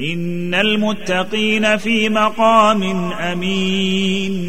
إن المتقين في مقام أمين